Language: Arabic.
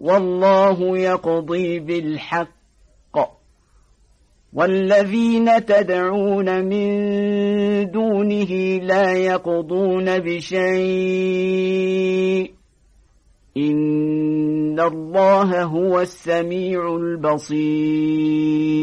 والله يقضي بالحق. والذين تدعون من دونه لا يقضون بشيء. إن الله هو السميع البصير.